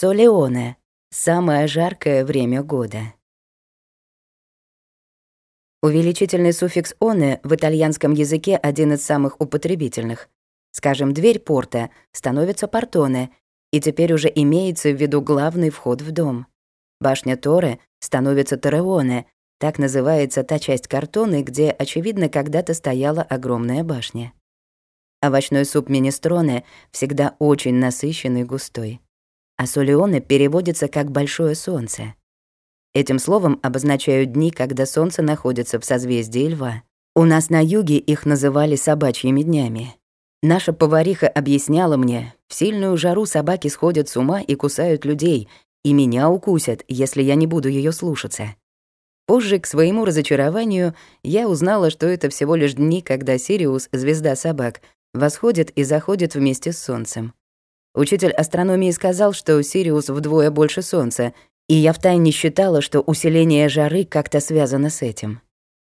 Солеоне — самое жаркое время года. Увеличительный суффикс «оне» в итальянском языке один из самых употребительных. Скажем, дверь порта становится «портоне», и теперь уже имеется в виду главный вход в дом. Башня Торе становится «тореоне», так называется та часть картоны, где, очевидно, когда-то стояла огромная башня. Овощной суп минестроне всегда очень насыщенный и густой. А солеоне переводится как «большое солнце». Этим словом обозначают дни, когда солнце находится в созвездии льва. У нас на юге их называли собачьими днями. Наша повариха объясняла мне, в сильную жару собаки сходят с ума и кусают людей, и меня укусят, если я не буду ее слушаться. Позже, к своему разочарованию, я узнала, что это всего лишь дни, когда Сириус, звезда собак, восходит и заходит вместе с Солнцем. Учитель астрономии сказал, что Сириус вдвое больше Солнца, и я втайне считала, что усиление жары как-то связано с этим.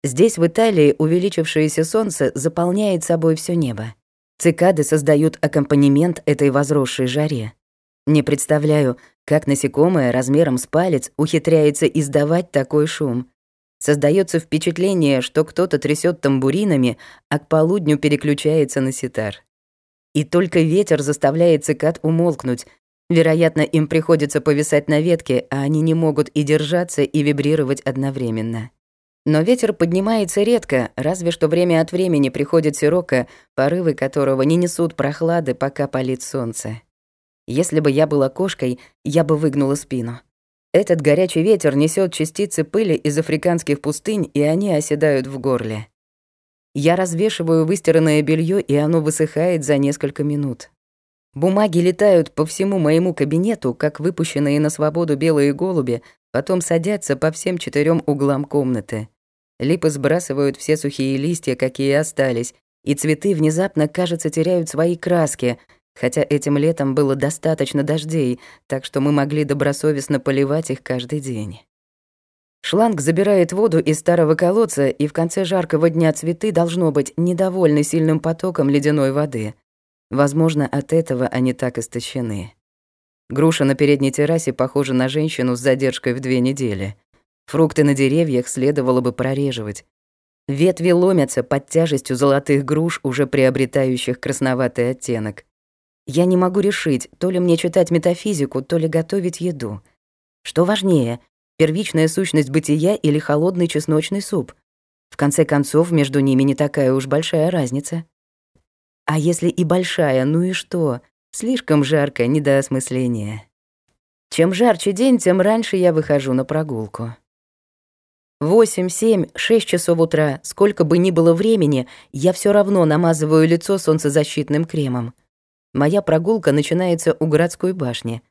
Здесь, в Италии, увеличившееся Солнце заполняет собой все небо. Цикады создают аккомпанемент этой возросшей жаре. Не представляю, как насекомое размером с палец ухитряется издавать такой шум. Создается впечатление, что кто-то трясет тамбуринами, а к полудню переключается на ситар. И только ветер заставляет цикад умолкнуть. Вероятно, им приходится повисать на ветке, а они не могут и держаться, и вибрировать одновременно. Но ветер поднимается редко, разве что время от времени приходит сирока, порывы которого не несут прохлады, пока палит солнце. Если бы я была кошкой, я бы выгнула спину. Этот горячий ветер несет частицы пыли из африканских пустынь, и они оседают в горле. Я развешиваю выстиранное белье, и оно высыхает за несколько минут. Бумаги летают по всему моему кабинету, как выпущенные на свободу белые голуби, потом садятся по всем четырем углам комнаты. Липы сбрасывают все сухие листья, какие остались, и цветы внезапно, кажется, теряют свои краски — хотя этим летом было достаточно дождей, так что мы могли добросовестно поливать их каждый день. Шланг забирает воду из старого колодца, и в конце жаркого дня цветы должно быть недовольны сильным потоком ледяной воды. Возможно, от этого они так истощены. Груша на передней террасе похожа на женщину с задержкой в две недели. Фрукты на деревьях следовало бы прореживать. Ветви ломятся под тяжестью золотых груш, уже приобретающих красноватый оттенок. Я не могу решить, то ли мне читать метафизику, то ли готовить еду. Что важнее, первичная сущность бытия или холодный чесночный суп? В конце концов, между ними не такая уж большая разница. А если и большая, ну и что? Слишком жарко, не до осмысления. Чем жарче день, тем раньше я выхожу на прогулку. Восемь, семь, шесть часов утра, сколько бы ни было времени, я все равно намазываю лицо солнцезащитным кремом. Моя прогулка начинается у городской башни.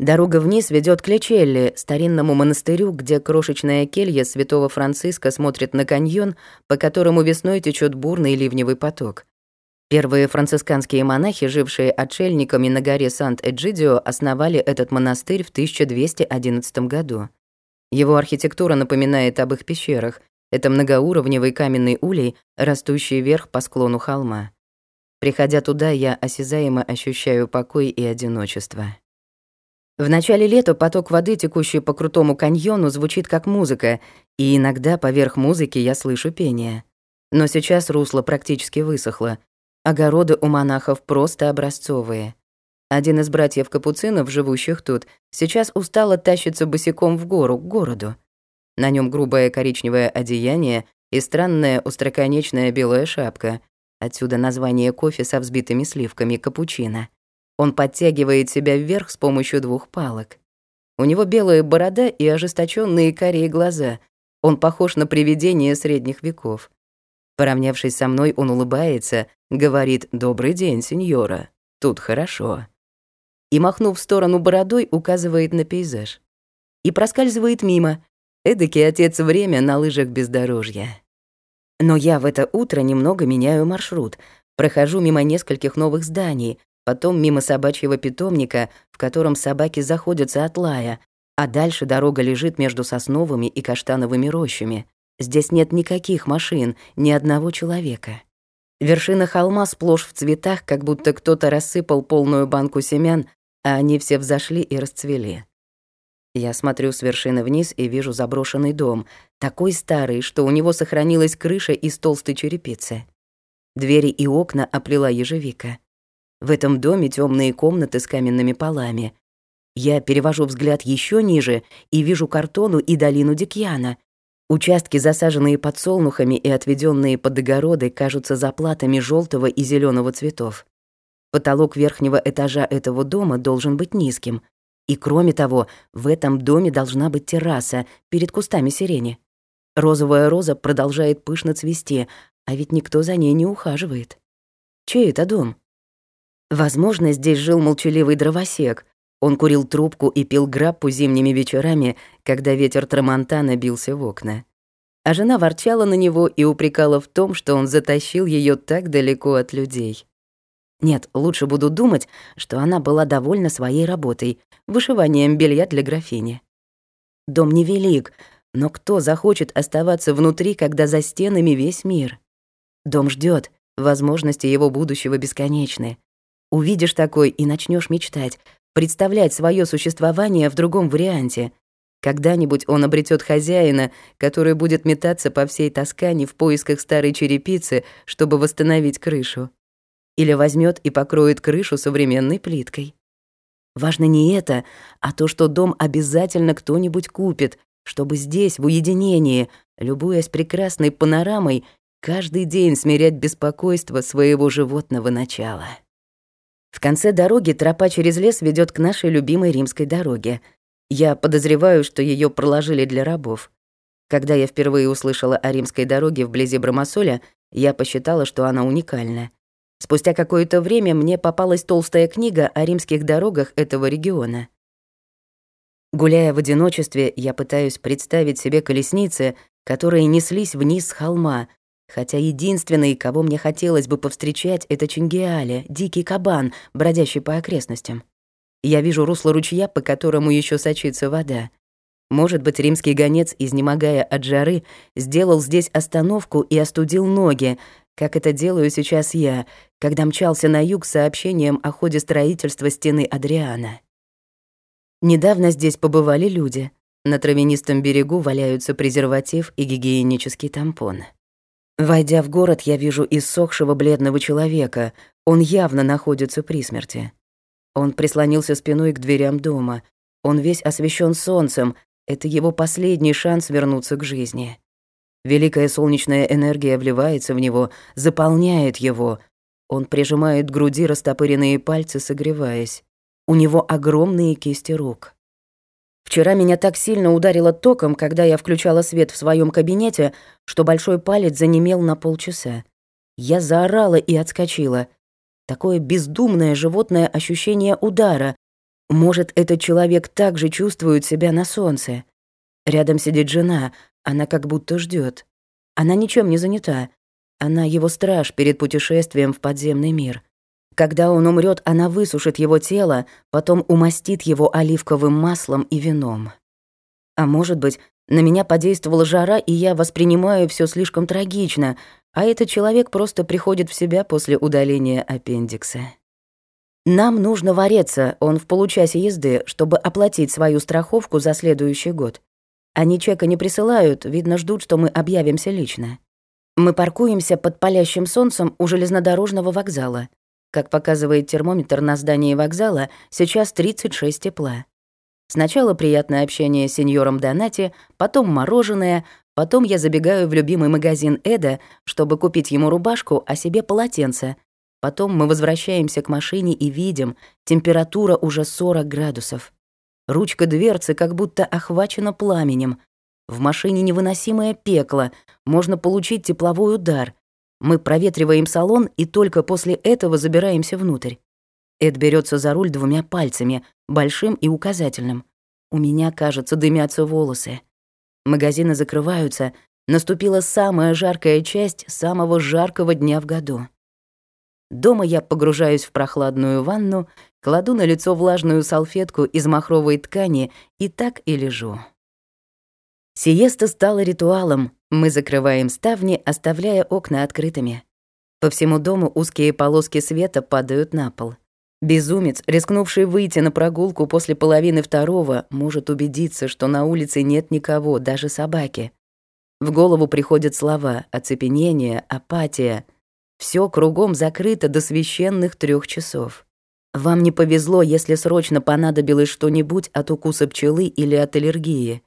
Дорога вниз ведет к Лечелли, старинному монастырю, где крошечная келья святого Франциска смотрит на каньон, по которому весной течет бурный ливневый поток. Первые францисканские монахи, жившие отшельниками на горе Сант-Эджидио, основали этот монастырь в 1211 году. Его архитектура напоминает об их пещерах. Это многоуровневый каменный улей, растущий вверх по склону холма. Приходя туда, я осязаемо ощущаю покой и одиночество. В начале лета поток воды, текущий по крутому каньону, звучит как музыка, и иногда поверх музыки я слышу пение. Но сейчас русло практически высохло. Огороды у монахов просто образцовые. Один из братьев-капуцинов, живущих тут, сейчас устало тащится босиком в гору, к городу. На нем грубое коричневое одеяние и странная остроконечная белая шапка — Отсюда название кофе со взбитыми сливками капучино. Он подтягивает себя вверх с помощью двух палок. У него белая борода и ожесточенные карие глаза. Он похож на привидение средних веков. Поравнявшись со мной, он улыбается, говорит «Добрый день, сеньора. Тут хорошо». И, махнув в сторону бородой, указывает на пейзаж. И проскальзывает мимо. Эдакий отец время на лыжах бездорожья. Но я в это утро немного меняю маршрут, прохожу мимо нескольких новых зданий, потом мимо собачьего питомника, в котором собаки заходятся от лая, а дальше дорога лежит между сосновыми и каштановыми рощами. Здесь нет никаких машин, ни одного человека. Вершина холма сплошь в цветах, как будто кто-то рассыпал полную банку семян, а они все взошли и расцвели. Я смотрю с вершины вниз и вижу заброшенный дом, такой старый, что у него сохранилась крыша из толстой черепицы. Двери и окна оплела ежевика. В этом доме темные комнаты с каменными полами. Я перевожу взгляд еще ниже и вижу картону и долину Дикьяна. Участки, засаженные подсолнухами и отведенные под огороды, кажутся заплатами желтого и зеленого цветов. Потолок верхнего этажа этого дома должен быть низким — и кроме того, в этом доме должна быть терраса перед кустами сирени. Розовая роза продолжает пышно цвести, а ведь никто за ней не ухаживает. Чей это дом? Возможно, здесь жил молчаливый дровосек. Он курил трубку и пил граппу зимними вечерами, когда ветер Трамонтана бился в окна. А жена ворчала на него и упрекала в том, что он затащил ее так далеко от людей. Нет, лучше буду думать, что она была довольна своей работой, вышиванием белья для графини. Дом невелик, но кто захочет оставаться внутри, когда за стенами весь мир? Дом ждет, возможности его будущего бесконечны. Увидишь такой и начнешь мечтать, представлять свое существование в другом варианте. Когда-нибудь он обретет хозяина, который будет метаться по всей Тоскане в поисках старой черепицы, чтобы восстановить крышу. Или возьмет и покроет крышу современной плиткой. Важно не это, а то, что дом обязательно кто-нибудь купит, чтобы здесь, в уединении, любуясь прекрасной панорамой, каждый день смирять беспокойство своего животного начала. В конце дороги тропа через лес ведет к нашей любимой римской дороге. Я подозреваю, что ее проложили для рабов. Когда я впервые услышала о римской дороге вблизи Брамасоля, я посчитала, что она уникальна. Спустя какое-то время мне попалась толстая книга о римских дорогах этого региона. Гуляя в одиночестве, я пытаюсь представить себе колесницы, которые неслись вниз с холма, хотя единственный, кого мне хотелось бы повстречать, это Чингиале, дикий кабан, бродящий по окрестностям. Я вижу русло ручья, по которому еще сочится вода. Может быть, римский гонец, изнемогая от жары, сделал здесь остановку и остудил ноги, как это делаю сейчас я, когда мчался на юг с сообщением о ходе строительства стены Адриана. Недавно здесь побывали люди. На травянистом берегу валяются презерватив и гигиенический тампон. Войдя в город, я вижу иссохшего бледного человека. Он явно находится при смерти. Он прислонился спиной к дверям дома. Он весь освещен солнцем. Это его последний шанс вернуться к жизни. Великая солнечная энергия вливается в него, заполняет его. Он прижимает к груди растопыренные пальцы, согреваясь. У него огромные кисти рук. Вчера меня так сильно ударило током, когда я включала свет в своем кабинете, что большой палец занемел на полчаса. Я заорала и отскочила. Такое бездумное животное ощущение удара. Может, этот человек также чувствует себя на солнце. Рядом сидит жена, она как будто ждет. Она ничем не занята. Она его страж перед путешествием в подземный мир. Когда он умрет, она высушит его тело, потом умастит его оливковым маслом и вином. А может быть, на меня подействовала жара, и я воспринимаю все слишком трагично, а этот человек просто приходит в себя после удаления аппендикса. Нам нужно вареться, он в получасе езды, чтобы оплатить свою страховку за следующий год. Они чека не присылают, видно, ждут, что мы объявимся лично. Мы паркуемся под палящим солнцем у железнодорожного вокзала. Как показывает термометр на здании вокзала, сейчас 36 тепла. Сначала приятное общение с сеньором Донати, потом мороженое, потом я забегаю в любимый магазин Эда, чтобы купить ему рубашку, а себе полотенце. Потом мы возвращаемся к машине и видим, температура уже 40 градусов. Ручка дверцы как будто охвачена пламенем. В машине невыносимое пекло, можно получить тепловой удар. Мы проветриваем салон и только после этого забираемся внутрь. Эд берется за руль двумя пальцами, большим и указательным. У меня, кажется, дымятся волосы. Магазины закрываются. Наступила самая жаркая часть самого жаркого дня в году. Дома я погружаюсь в прохладную ванну, кладу на лицо влажную салфетку из махровой ткани и так и лежу. Сиеста стала ритуалом. Мы закрываем ставни, оставляя окна открытыми. По всему дому узкие полоски света падают на пол. Безумец, рискнувший выйти на прогулку после половины второго, может убедиться, что на улице нет никого, даже собаки. В голову приходят слова оцепенение, апатия. Все кругом закрыто до священных трех часов. Вам не повезло, если срочно понадобилось что-нибудь от укуса пчелы или от аллергии.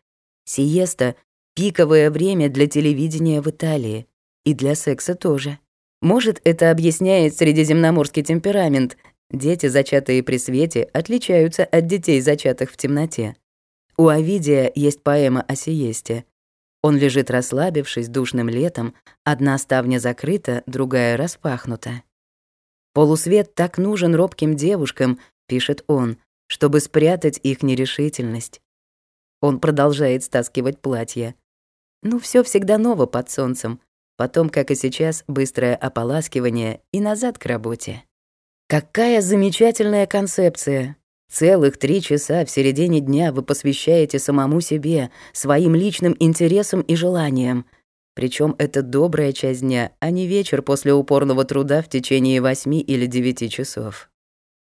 Сиеста — пиковое время для телевидения в Италии. И для секса тоже. Может, это объясняет средиземноморский темперамент. Дети, зачатые при свете, отличаются от детей, зачатых в темноте. У Овидия есть поэма о сиесте. Он лежит расслабившись душным летом, одна ставня закрыта, другая распахнута. Полусвет так нужен робким девушкам, пишет он, чтобы спрятать их нерешительность. Он продолжает стаскивать платье. Ну, все всегда ново под солнцем. Потом, как и сейчас, быстрое ополаскивание и назад к работе. Какая замечательная концепция! Целых три часа в середине дня вы посвящаете самому себе, своим личным интересам и желаниям. Причем это добрая часть дня, а не вечер после упорного труда в течение восьми или девяти часов.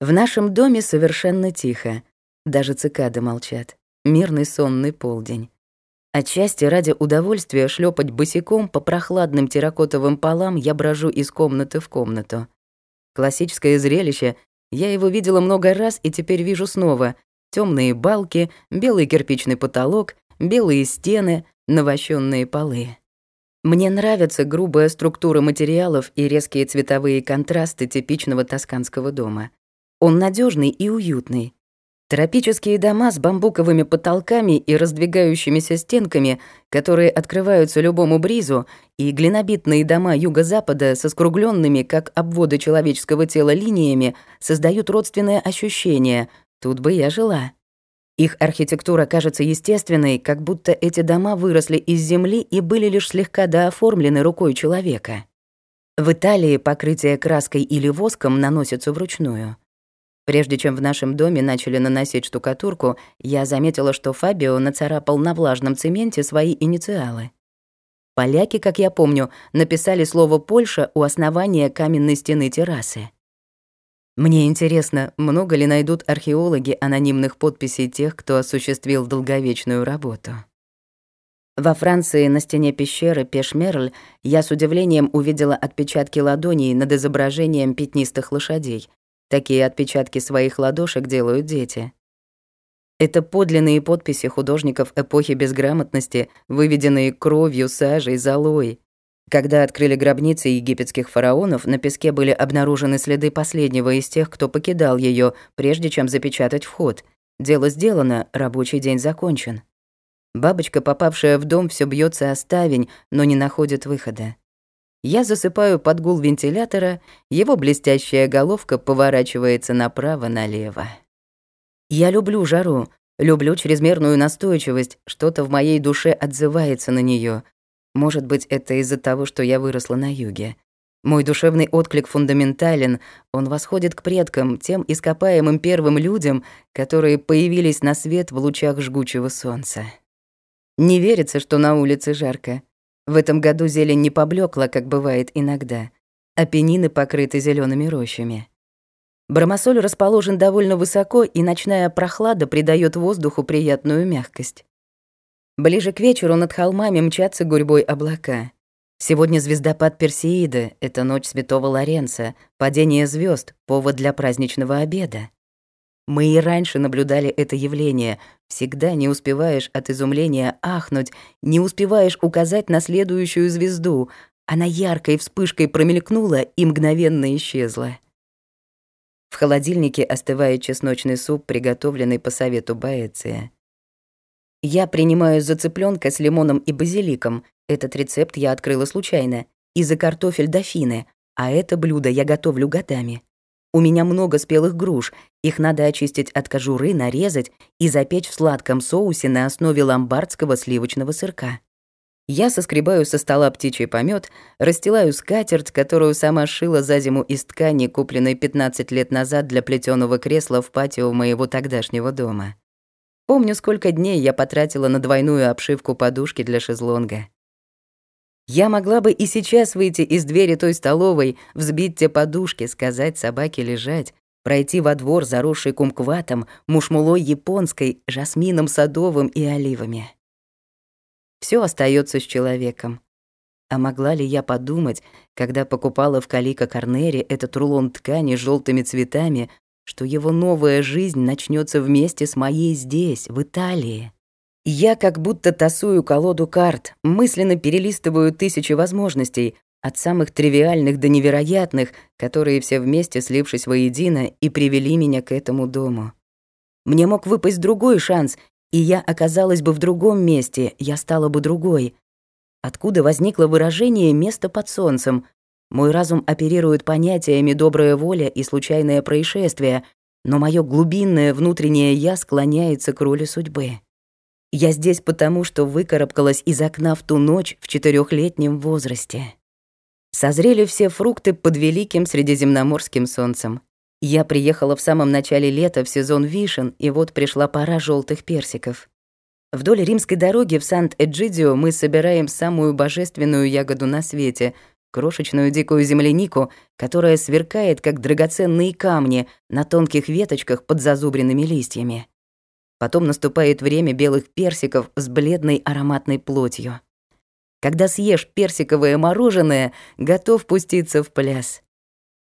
В нашем доме совершенно тихо. Даже цикады молчат. Мирный сонный полдень. Отчасти ради удовольствия шлепать босиком по прохладным терракотовым полам я брожу из комнаты в комнату. Классическое зрелище, я его видела много раз и теперь вижу снова. Темные балки, белый кирпичный потолок, белые стены, навощенные полы. Мне нравится грубая структура материалов и резкие цветовые контрасты типичного тосканского дома. Он надежный и уютный. Тропические дома с бамбуковыми потолками и раздвигающимися стенками, которые открываются любому бризу, и глинобитные дома юго-запада со скругленными, как обводы человеческого тела, линиями, создают родственное ощущение. Тут бы я жила. Их архитектура кажется естественной, как будто эти дома выросли из земли и были лишь слегка дооформлены рукой человека. В Италии покрытие краской или воском наносится вручную. Прежде чем в нашем доме начали наносить штукатурку, я заметила, что Фабио нацарапал на влажном цементе свои инициалы. Поляки, как я помню, написали слово «Польша» у основания каменной стены террасы. Мне интересно, много ли найдут археологи анонимных подписей тех, кто осуществил долговечную работу. Во Франции на стене пещеры Пешмерль я с удивлением увидела отпечатки ладоней над изображением пятнистых лошадей, Такие отпечатки своих ладошек делают дети. Это подлинные подписи художников эпохи безграмотности, выведенные кровью, сажей, золой. Когда открыли гробницы египетских фараонов, на песке были обнаружены следы последнего из тех, кто покидал ее, прежде чем запечатать вход. Дело сделано, рабочий день закончен. Бабочка, попавшая в дом, все бьется о ставень, но не находит выхода. Я засыпаю под гул вентилятора, его блестящая головка поворачивается направо-налево. Я люблю жару, люблю чрезмерную настойчивость, что-то в моей душе отзывается на нее. Может быть, это из-за того, что я выросла на юге. Мой душевный отклик фундаментален, он восходит к предкам, тем ископаемым первым людям, которые появились на свет в лучах жгучего солнца. Не верится, что на улице жарко. В этом году зелень не поблекла, как бывает иногда. Апеннины покрыты зелеными рощами. Бромосоль расположен довольно высоко, и ночная прохлада придает воздуху приятную мягкость. Ближе к вечеру над холмами мчатся гурьбой облака. Сегодня звездопад Персеида — это ночь святого Лоренца, падение звезд, повод для праздничного обеда. Мы и раньше наблюдали это явление. Всегда не успеваешь от изумления ахнуть, не успеваешь указать на следующую звезду. Она яркой вспышкой промелькнула и мгновенно исчезла. В холодильнике остывает чесночный суп, приготовленный по совету Боэция. Я принимаю за цыпленка с лимоном и базиликом. Этот рецепт я открыла случайно. И за картофель дофины, а это блюдо я готовлю годами. У меня много спелых груш, их надо очистить от кожуры, нарезать и запечь в сладком соусе на основе ломбардского сливочного сырка. Я соскребаю со стола птичий помет, расстилаю скатерть, которую сама шила за зиму из ткани, купленной 15 лет назад для плетеного кресла в патио моего тогдашнего дома. Помню, сколько дней я потратила на двойную обшивку подушки для шезлонга. Я могла бы и сейчас выйти из двери той столовой, взбить те подушки, сказать собаке лежать, пройти во двор, заросший кумкватом, мушмулой японской, жасмином садовым и оливами. Все остается с человеком. А могла ли я подумать, когда покупала в Калика Корнере этот рулон ткани с желтыми цветами, что его новая жизнь начнется вместе с моей здесь, в Италии? Я как будто тасую колоду карт, мысленно перелистываю тысячи возможностей, от самых тривиальных до невероятных, которые все вместе, слившись воедино, и привели меня к этому дому. Мне мог выпасть другой шанс, и я оказалась бы в другом месте, я стала бы другой. Откуда возникло выражение «место под солнцем»? Мой разум оперирует понятиями «добрая воля» и «случайное происшествие», но мое глубинное внутреннее «я» склоняется к роли судьбы. Я здесь потому, что выкарабкалась из окна в ту ночь в четырехлетнем возрасте. Созрели все фрукты под великим средиземноморским солнцем. Я приехала в самом начале лета в сезон вишен, и вот пришла пора желтых персиков. Вдоль римской дороги в Сант-Эджидио мы собираем самую божественную ягоду на свете — крошечную дикую землянику, которая сверкает, как драгоценные камни на тонких веточках под зазубренными листьями. Потом наступает время белых персиков с бледной ароматной плотью. Когда съешь персиковое мороженое, готов пуститься в пляс.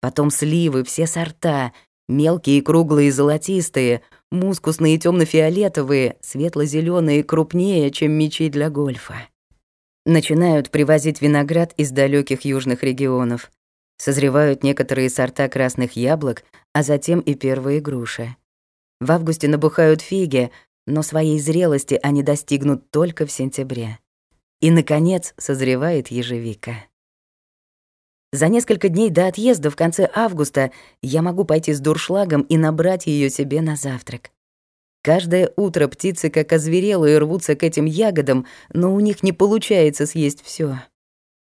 Потом сливы, все сорта, мелкие, круглые, золотистые, мускусные, темно-фиолетовые, светло-зеленые, крупнее, чем мечи для гольфа. Начинают привозить виноград из далеких южных регионов. Созревают некоторые сорта красных яблок, а затем и первые груши. В августе набухают фиги, но своей зрелости они достигнут только в сентябре. И, наконец, созревает ежевика. За несколько дней до отъезда в конце августа я могу пойти с дуршлагом и набрать ее себе на завтрак. Каждое утро птицы как озверелые рвутся к этим ягодам, но у них не получается съесть все.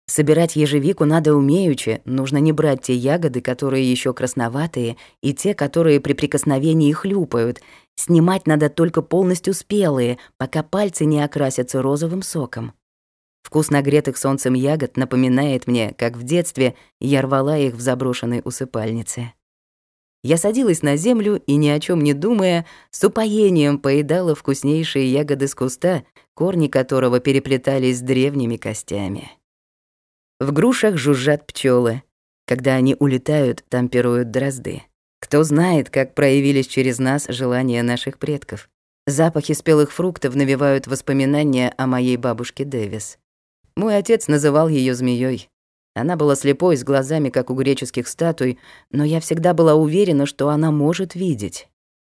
Собирать ежевику надо умеючи, нужно не брать те ягоды, которые еще красноватые, и те, которые при прикосновении хлюпают. Снимать надо только полностью спелые, пока пальцы не окрасятся розовым соком. Вкус нагретых солнцем ягод напоминает мне, как в детстве я рвала их в заброшенной усыпальнице. Я садилась на землю и, ни о чем не думая, с упоением поедала вкуснейшие ягоды с куста, корни которого переплетались с древними костями. В грушах жужжат пчелы. Когда они улетают, там пируют дрозды. Кто знает, как проявились через нас желания наших предков. Запахи спелых фруктов навевают воспоминания о моей бабушке Дэвис. Мой отец называл ее змеей. Она была слепой, с глазами, как у греческих статуй, но я всегда была уверена, что она может видеть.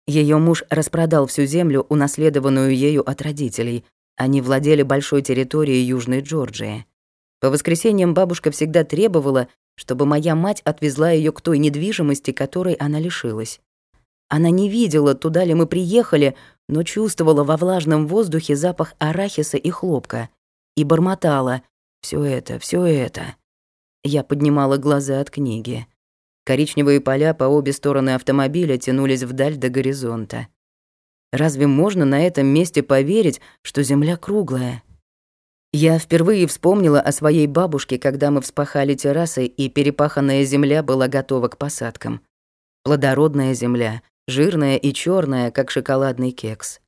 Ее муж распродал всю землю, унаследованную ею от родителей. Они владели большой территорией Южной Джорджии. По воскресеньям бабушка всегда требовала, чтобы моя мать отвезла ее к той недвижимости, которой она лишилась. Она не видела, туда ли мы приехали, но чувствовала во влажном воздухе запах арахиса и хлопка и бормотала «Всё это, всё это». Я поднимала глаза от книги. Коричневые поля по обе стороны автомобиля тянулись вдаль до горизонта. Разве можно на этом месте поверить, что Земля круглая? Я впервые вспомнила о своей бабушке, когда мы вспахали террасы, и перепаханная земля была готова к посадкам. Плодородная земля, жирная и черная, как шоколадный кекс.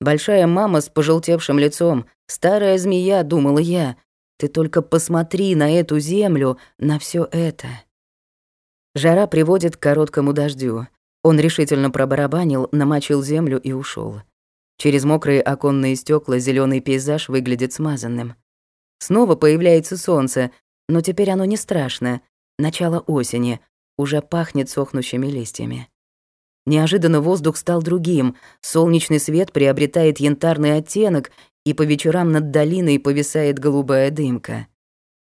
Большая мама с пожелтевшим лицом, старая змея, думала я. Ты только посмотри на эту землю, на все это. Жара приводит к короткому дождю. Он решительно пробарабанил, намочил землю и ушел. Через мокрые оконные стекла зеленый пейзаж выглядит смазанным. Снова появляется солнце, но теперь оно не страшно. Начало осени, уже пахнет сохнущими листьями. Неожиданно воздух стал другим, солнечный свет приобретает янтарный оттенок, и по вечерам над долиной повисает голубая дымка.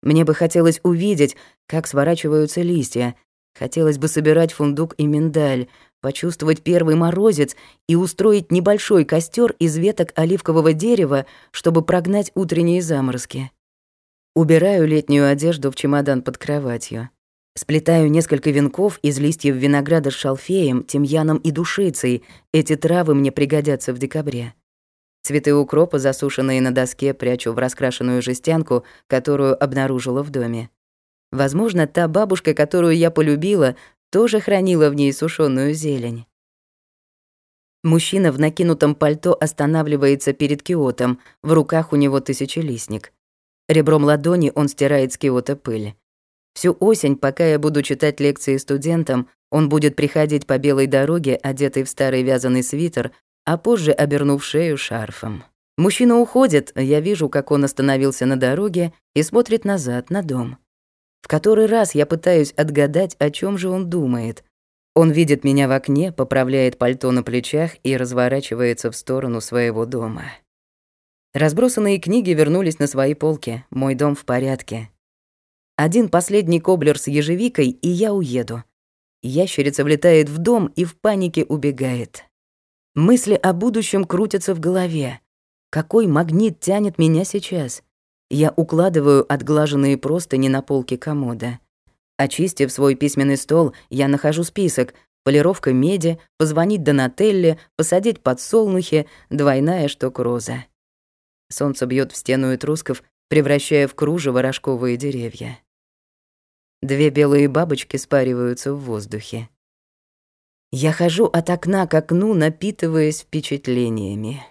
Мне бы хотелось увидеть, как сворачиваются листья, хотелось бы собирать фундук и миндаль, почувствовать первый морозец и устроить небольшой костер из веток оливкового дерева, чтобы прогнать утренние заморозки. Убираю летнюю одежду в чемодан под кроватью. Сплетаю несколько венков из листьев винограда с шалфеем, тимьяном и душицей. Эти травы мне пригодятся в декабре. Цветы укропа, засушенные на доске, прячу в раскрашенную жестянку, которую обнаружила в доме. Возможно, та бабушка, которую я полюбила, тоже хранила в ней сушеную зелень. Мужчина в накинутом пальто останавливается перед киотом, в руках у него тысячелистник. Ребром ладони он стирает с киота пыль. Всю осень, пока я буду читать лекции студентам, он будет приходить по белой дороге, одетый в старый вязаный свитер, а позже обернув шею шарфом. Мужчина уходит, я вижу, как он остановился на дороге и смотрит назад, на дом. В который раз я пытаюсь отгадать, о чем же он думает. Он видит меня в окне, поправляет пальто на плечах и разворачивается в сторону своего дома. Разбросанные книги вернулись на свои полки. Мой дом в порядке. Один последний коблер с ежевикой, и я уеду. Ящерица влетает в дом и в панике убегает. Мысли о будущем крутятся в голове. Какой магнит тянет меня сейчас? Я укладываю отглаженные простыни на полке комода. Очистив свой письменный стол, я нахожу список. Полировка меди, позвонить Донателле, посадить подсолнухи, двойная штук роза. Солнце бьет в стену этрусков, превращая в кружево рожковые деревья. Две белые бабочки спариваются в воздухе. Я хожу от окна к окну, напитываясь впечатлениями.